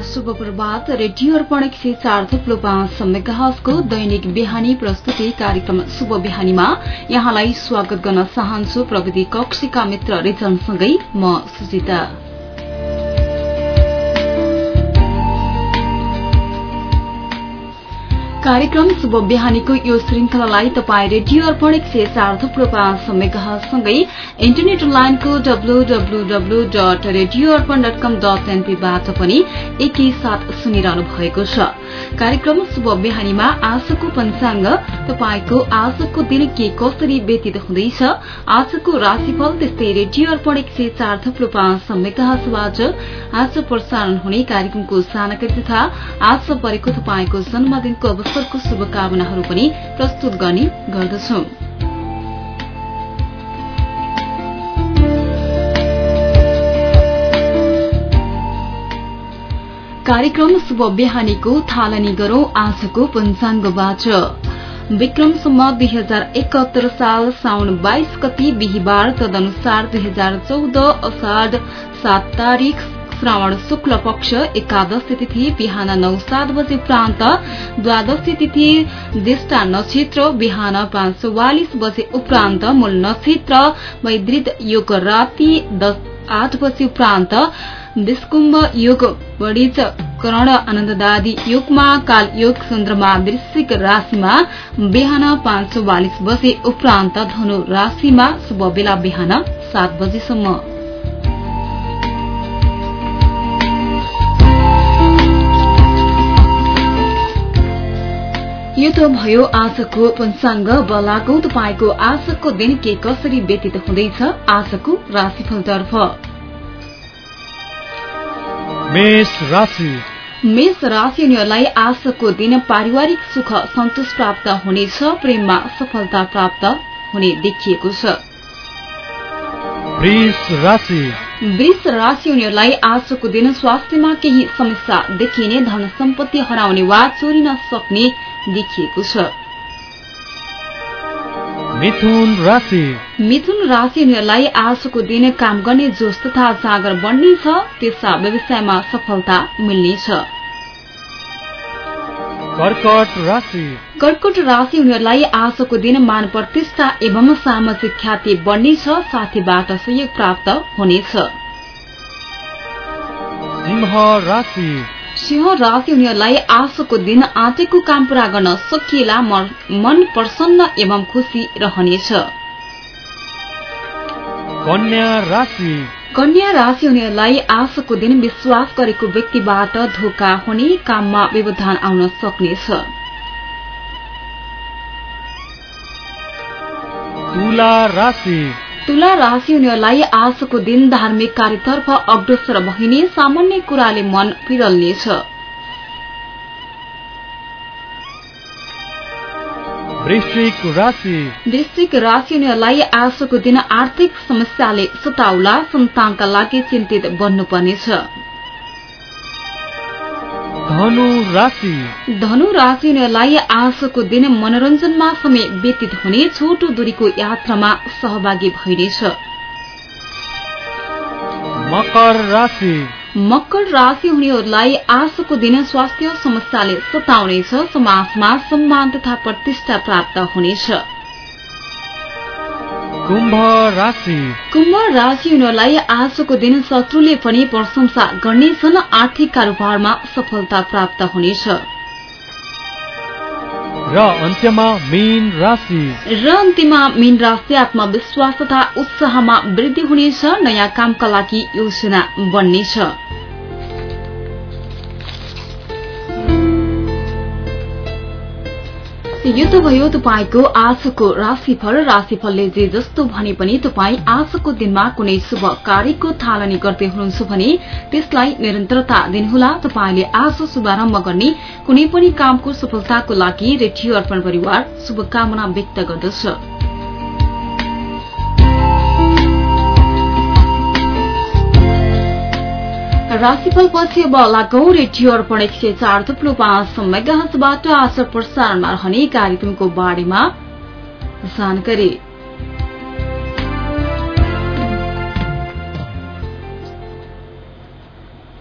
शुभ प्रभात रेडियो अर्पण एक सय चार थुप्लो पाँच मेगाहजको दैनिक बिहानी प्रस्तुति कार्यक्रम शुभ बिहानीमा यहाँलाई स्वागत गर्न चाहन्छु प्रविधि कक्षीका मित्र रिजनसँगै म सुजिता। कार्यक्रम शुभ बिहानीको यो श्रृंखलालाई तपाई रेडियो अर्पण एक सय चार थुप्रो पाँच मेगासँगै इन्टरनेट लाइनको W W W dot radio Arpan dot com dot एनपीबाट पनि एकैसाथ सुनिरहनु भएको छ। कार्यक्रम शुभ बिहानीमा आजको पञ्चाङ्ग तपाईँको आजको दिन के कसरी व्यतीत हुँदैछ आजको राशिफल त्यस्तै रेडियो अर्पण एक सय चार थुप्रो पाँच मेगाबाट आज प्रसारण हुने कार्यक्रमको जानकारी तथा आज परेको तपाईँको जन्मदिनको अवसरको शुभकामनाहरू पनि प्रस्तुत गर्ने गर्दछौं। कार्यक्रम शुभ बिहानीको थालनी गरौं आजको पञ्चाङ्गबाट। विक्रमसम्म दुई हजार एकात्तर साल साउन बाइस गति बिहिबार तदनुसार दुई हजार चौध असाढ़ सात तारीक श्रावण शुक्ल पक्ष एकादशी तिथि बिहान नौ सात बजे उपरान्त द्वादशी तिथि ज्येष्ठा नक्षत्र बिहान पाँच चौवालिस बजे उपरान्त मूल नक्षत्र वैदृत योग राति आठ बजे उपरान्त विस्कुम्भ योग बढिच करण आनन्ददादी योगमा काल योग चन्द्रमा वृश्चिक राशिमा बिहान पाँच चौवालिस बजे उपरान्त धनु राशिमा शुभ बेला बिहान सात बजेसम्म। यो त भयो। आजको पञ्चाङ्ग बलाको तपाईँको आजको दिन के कसरी व्यतीत हुँदैछ? आजको राशिफलतर्फ। मेष राशि। मेष राशि उनीहरूलाई आजको दिन पारिवारिक सुख सन्तोष प्राप्त हुनेछ प्रेममा सफलता प्राप्त हुने देखिएको छ। वृष राशि। उनीहरूलाई आजको दिन स्वास्थ्यमा केही समस्या देखिने धन सम्पत्ति हराउने वा चोरिन सक्ने देखिएको छ। मिथुन राशि। मिथुन राशि उनीहरूलाई आजको दिन काम गर्ने जोश तथा जागर बढ्नेछ त्यसका व्यवसायमा सफलता मिल्नेछ। कर्कट राशि। कर्कट राशि उनीहरूलाई आजको दिन मान प्रतिष्ठा एवं सामाजिक ख्याति बढ्नेछ साथीबाट सहयोग प्राप्त हुनेछ। सिंह राशि उनीहरूलाई आजको दिन आँटेको काम पूरा गर्न सकिएला मन प्रसन्न एवं खुशी रहनेछ। कन्या राशि। कन्या राशि उनीहरूलाई आजको दिन विश्वास गरेको व्यक्तिबाट धोका हुने काममा व्यवधान आउन सक्नेछ। तुला राशि। तुला राशि उनीहरूलाई आजको दिन धार्मिक कार्यतर्फ अग्रसर बहिने सामान्य कुराले मन पिरल्नेछ। वृश्चिक राशि। उनीहरूलाई आजको दिन आर्थिक समस्याले सताउला सन्तानका लागि चिन्तित बन्नुपर्नेछ। धनु राशि। धनु राशि उनीहरूलाई आजको दिन मनोरञ्जनमा समय व्यतीत हुने छोटो दूरीको यात्रामा सहभागी राशि। मकर राशि हुनेहरूलाई आजको दिन स्वास्थ्य समस्याले सताउनेछ समाजमा सम्मान तथा प्रतिष्ठा प्राप्त हुनेछ। कुम्भ राशि। कुम्भ राशि हुनेहरूलाई आजको दिन शत्रुले पनि प्रशंसा गर्नेछन् आर्थिक कारोबारमा सफलता प्राप्त हुनेछ। र अन्त्यमा मीन राशि। र अन्त्यमा मीन राशि आत्मविश्वास तथा उत्साहमा वृद्धि हुनेछ नयाँ कामका लागि योजना बन्नेछ। यो त भयो तपाईँको आजको राशिफल राशिफलले जे जस्तो भने पनि तपाईँ आजको दिनमा कुनै शुभ कार्यको थालनी गर्दै हुनुहुन्छ भने त्यसलाई निरन्तरता दिनुहोला। तपाईँले आज शुभारम्भ गर्ने कुनै पनि कामको सफलताको लागि रेडियो अर्पण परिवार शुभकामना व्यक्त गर्दछ। राशिफल पछि अब लागौ रेडियो अर्पण एक सय चार थुप्रो पाँच मेगाहजबाट आज प्रसारणमा रहने कार्यक्रमको बारेमा जानकारी।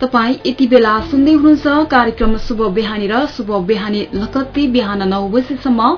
तपाई यति बेला सुन्दै हुनुहुन्छ कार्यक्रम शुभ बिहानी र शुभ बिहानी लकत्ती बिहान नौ बजीसम्म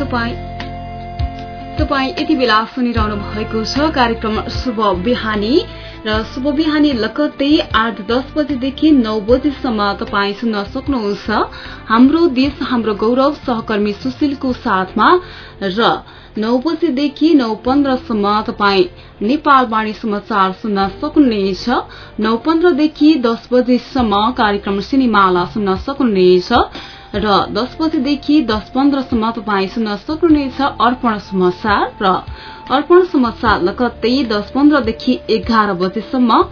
तपाईँ। यति बेला सुनिरहनु भएको छ कार्यक्रम शुभ बिहानी। र शुभ बिहानी लगत्तै आठ दस बजेदेखि नौ बजेसम्म तपाईँ सुन्न सक्नुहुन्छ। हाम्रो देश हाम्रो गौरव सहकर्मी सुशीलको साथमा र नौ बजेदेखि नौ पन्ध्रसम्म तपाईँ नेपालवाणी समाचार सुन्न सक्नुहुनेछ। नौ पन्ध्रदेखि दस बजेसम्म कार्यक्रम सिनेमाला सुन्न सक्नुहुनेछ। र दस बजेदेखि दस पन्ध्रसम्म तपाईँ सुन्न सक्नुहुनेछ अर्पण समाचार र अर्पण समाचार लगत्तै दस पन्ध्रदेखि एघार बजेसम्म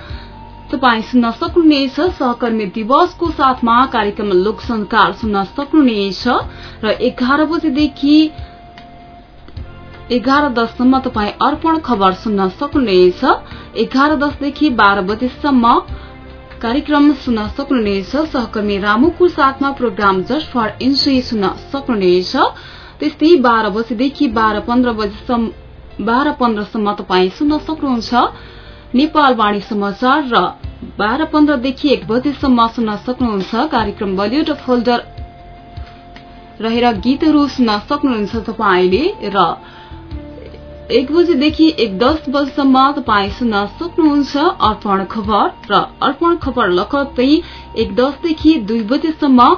तपाईँ सुन्न सक्नुहुनेछ। सहकर्मी दिवसको साथमा कार्यक्रम लोकसंकार सुन्न सक्नुहुनेछ र एघार बजेदेखि एघार दससम्म तपाईँ अर्पण खबर सुन्न सक्नुहुनेछ। एघार दसदेखि बाह्र बजेसम्म कार्यक्रम सुन्न सक्नुहुनेछ। सहकर्मी रामुको साथमा प्रोग्राम जस्ट फर इन्ट्री सुन्न सक्नुहुनेछ। त्यस्तै बाह्र बजेदेखि बाह्र पन्ध्र बाह्र पन्ध्रसम्म तपाईँ सुन्न सक्नुहुन्छ। नेपालवाणी समाचार र बाह्र पन्ध्रदेखि एक बजेसम्म सुन्न सक्नुहुन्छ। कार्यक्रम बलिउड फोल्डर रहेर गीतहरू सुन्न सक्नुहुन्छ तपाईँले र एक बजेदेखि एक दस बजेसम्म तपाईँ सुन्न सक्नुहुन्छ अर्पण खबर र अर्पण खबर लगत्तै एक दसदेखि दुई बजेसम्म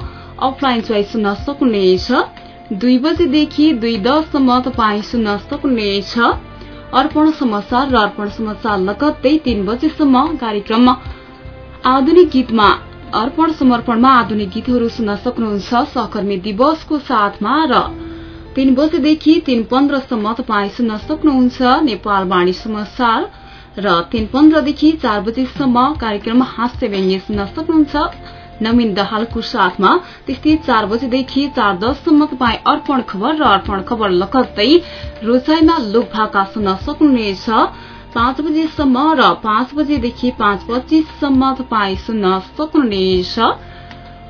अफलाइन चोइस सुन्न सक्नुहुनेछ। दुई बजेदेखि दुई दससम्म तपाईँ सुन्न सक्नुहुनेछ। अर्पण समाचार र अर्पण समाचार लगत्तै तीन बजेसम्म कार्यक्रममा आधुनिक गीतमा अर्पण समर्पणमा आधुनिक गीतहरू सुन्न सक्नुहुन्छ। सहकर्मी दिवसको साथमा र तीन बजेदेखि तीन पन्ध्रसम्म तपाईँ सुन्न सक्नुहुन्छ नेपाल वाणी समाचार र तीन पन्ध्रदेखि चार बजेसम्म कार्यक्रम हास्य व्यङ्ग्य सुन्न सक्नुहुन्छ। नवीन दहालको साथमा त्यस्तै चार बजेदेखि चार दससम्म तपाईँ अर्पण खबर र अर्पण खबर लगत्तै रोजाइमा लोक भाका सुन्न सक्नुहुनेछ। पाँच बजेसम्म र पाँच बजेदेखि पाँच पच्चीससम्म तपाईँ सुन्न सक्नुहुनेछ।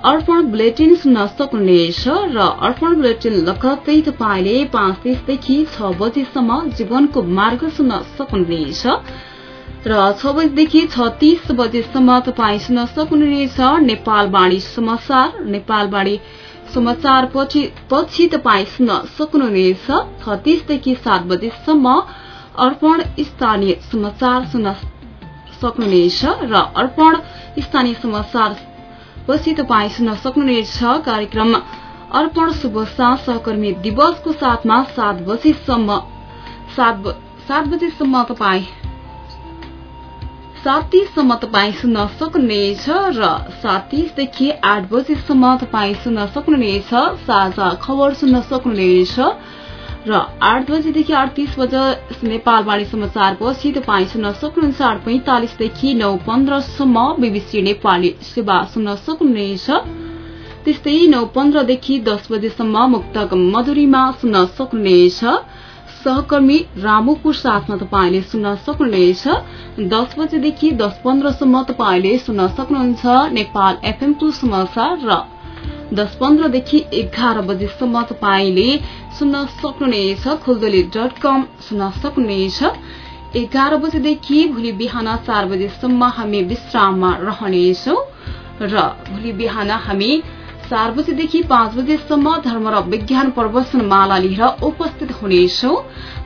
अर्पण बुलेटिन सुन्न सक्नुहुनेछ र अर्पण बुलेटिन लगत्तै तपाईँले पाँच तिसदेखि छ बजेसम्म जीवनको मार्ग सुन्न सक्नुहुनेछ। र छ बजेदेखि छ तीस बजेसम्म तपाईँ सुन्न सक्नुहुनेछ। नेपालवाणी समाचार नेपालवाणी समाचार पछि तपाईँ सुन्न सक्नुहुनेछ। छ तीसदेखि सात बजेसम्म अर्पण स्थानीय समाचार सुन्न सक्नुहुनेछ र अर्पण स्थानीय समाचार पछि तपाईँ सुन्न सक्नुहुनेछ कार्यक्रम अर्पण शुभ साँझ सहकर्मी दिवसको साथमा सात बजीसम्म। सात बजेसम्म तपाईँ सात तीससम्म तपाईँ सुन्न सक्नुहुनेछ र सात तीसदेखि आठ बजेसम्म तपाईँ सुन्न सक्नुहुनेछ। साझा खबर सुन्न सक्नुहुनेछ। र आठ बजेदेखि आठ तीस बजे नेपालवाणी समाचार पछि तपाईँ सुन्न सक्नुहुन्छ आठ पैंतालिसदेखि नौ पन्ध्रसम्म बीबीसी नेपाली सेवा सुन्न सक्नुहुनेछ त्यस्तै नौ पन्ध्रदेखि दस बजेसम्म मुक्तक मधुरीमा सुन्न सक्नुहुनेछ सहकर्मी रामुको साथमा तपाईँले सुन्न सक्नुहुनेछ दस बजेदेखि दस पन्ध्रसम्म तपाईँले सुन्न सक्नुहुन्छ नेपाल एफएमको समाचार र दस पन्ध्रदेखि एघार बजेसम्म तपाईँले सुन्न सक्नुहुनेछ। खुलदली डट कम सुन्न सक्नुहुनेछ। एघार बजेदेखि भोलि बिहान चार बजेसम्म हामी विश्राममा रहनेछौ र भोलि बिहान हामी चार बजेदेखि पाँच बजेसम्म धर्म र विज्ञान प्रवचन माला लिएर उपस्थित हुनेछौ।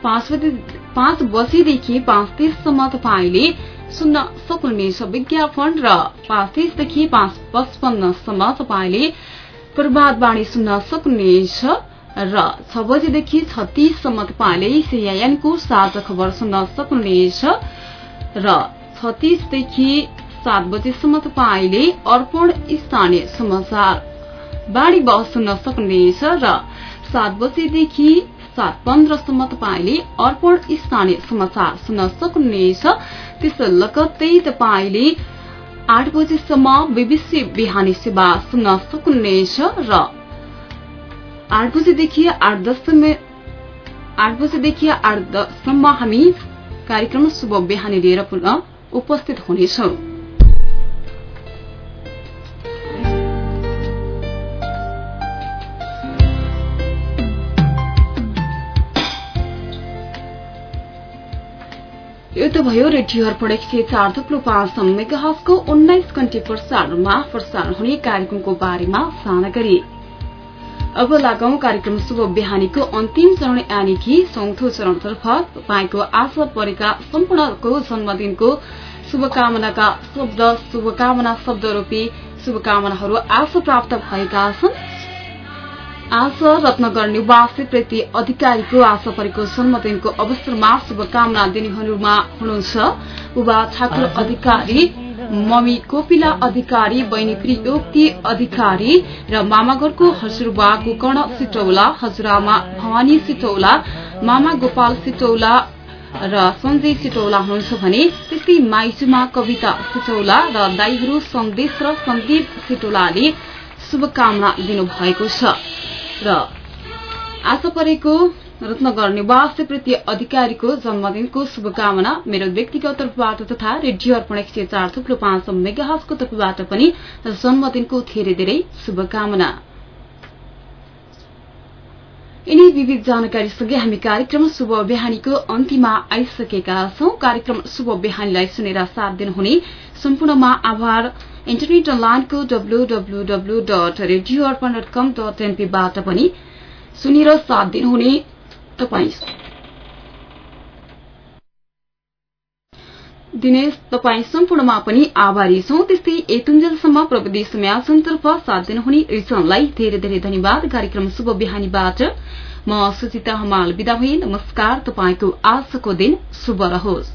पाँच बजेदेखि पाँच तीससम्म तपाईँले सुन्न सक्नुहुनेछ। विज्ञापन र पाँच तीसदेखि पाँच पचपन्नसम्म तपाईँले प्रभातवाणी सुन्न सक्नुहुनेछ र छ बजेदेखि छत्तीससम्म तपाईँले सिआइएनको साझा खबर सुन्न सक्नुहुनेछ र छत्तीसदेखि सात बजेसम्म तपाईँले अर्पण स्थानीय समाचार बाढ़ी बहस सुन्न सक्नुहुनेछ र सात बजेदेखि सात पन्ध्रसम्म तपाईँले अर्पण स्थानीय समाचार सुन्न सक्नुहुनेछ त्यसो लगत्तै तपाईँले आठ बजेसम्म बीबीसी बिहानी सेवा सुन्न सक्नुहुनेछ र आठ बजेदेखि आठ दससम्म हामी कार्यक्रम शुभ बिहानी लिएर पुनः उपस्थित हुनेछौं। यो त भयो रेडियो अर्पण एक सय चार थुप्रो पाँच मेगाहसको उन्नाइस घण्टे प्रसारणमा प्रसारण हुने कार्यक्रमको बारेमा जानकारी अब लागौं कार्यक्रम शुभ बिहानीको अन्तिम चरण यानि कि चौथो चरणतर्फ तपाईँको आशा परेका सम्पूर्णको जन्मदिनको शुभकामनाका शब्द शुभकामना शब्द रूपी शुभकामनाहरू आज प्राप्त भएका छन्। आज रत्नगर निवासी प्रति अधिकारीको आशा परेको जन्मदिनको अवसरमा शुभकामना दिनेहरूमा हुनुहुन्छ। बुबा ठाकुर अधिकारी मम्मी कोपिला अधिकारी बहिनी प्रियोक्ति अधिकारी र मामागढ़को हजुरबा गोकर्ण सिटौला हजुरआमा भवानी सिटौला मामा गोपाल सिटौला र सञ्जय सिटौला हुनुहुन्छ भने त्यस्तै माइजूमा कविता सिटौला र दाईहरू सन्देश र सन्दीप सिटौलाले शुभकामना दिनुभएको छ। र आशा परेको रत्नगर निवासी प्रति अधिकारीको जन्मदिनको शुभकामना मेरो व्यक्तिगत तर्फबाट तथा रेडियो अर्पण एक सय चार थुप्रो पाँच मेगाहजको तर्फबाट पनि जन्मदिनको धेरै धेरै शुभकामना। यिनी विविध जानकारीसँगै हामी कार्यक्रम शुभ बिहानीको अन्तिममा आइसकेका छौं। कार्यक्रम शुभ बिहानीलाई सुनेर साथ दिनुहुने सम्पूर्णमा आभार। इन्टरनेट अनलाइनको W W W dot radio Arpan dot com dot एनपीबाट पनि सुनेर साथ दिनुहुने दिनेश तपाईँ सम्पूर्णमा पनि आभारी छौं। त्यस्तै एतुन्जेलसम्म प्रविधि सम्यासनतर्फ साथ दिनुहुने रिसनलाई धेरै धेरै धन्यवाद। कार्यक्रम शुभ बिहानीबाट म सुचिता हमाल विदा भए। नमस्कार। तपाईँको आजको दिन शुभ रहोस्।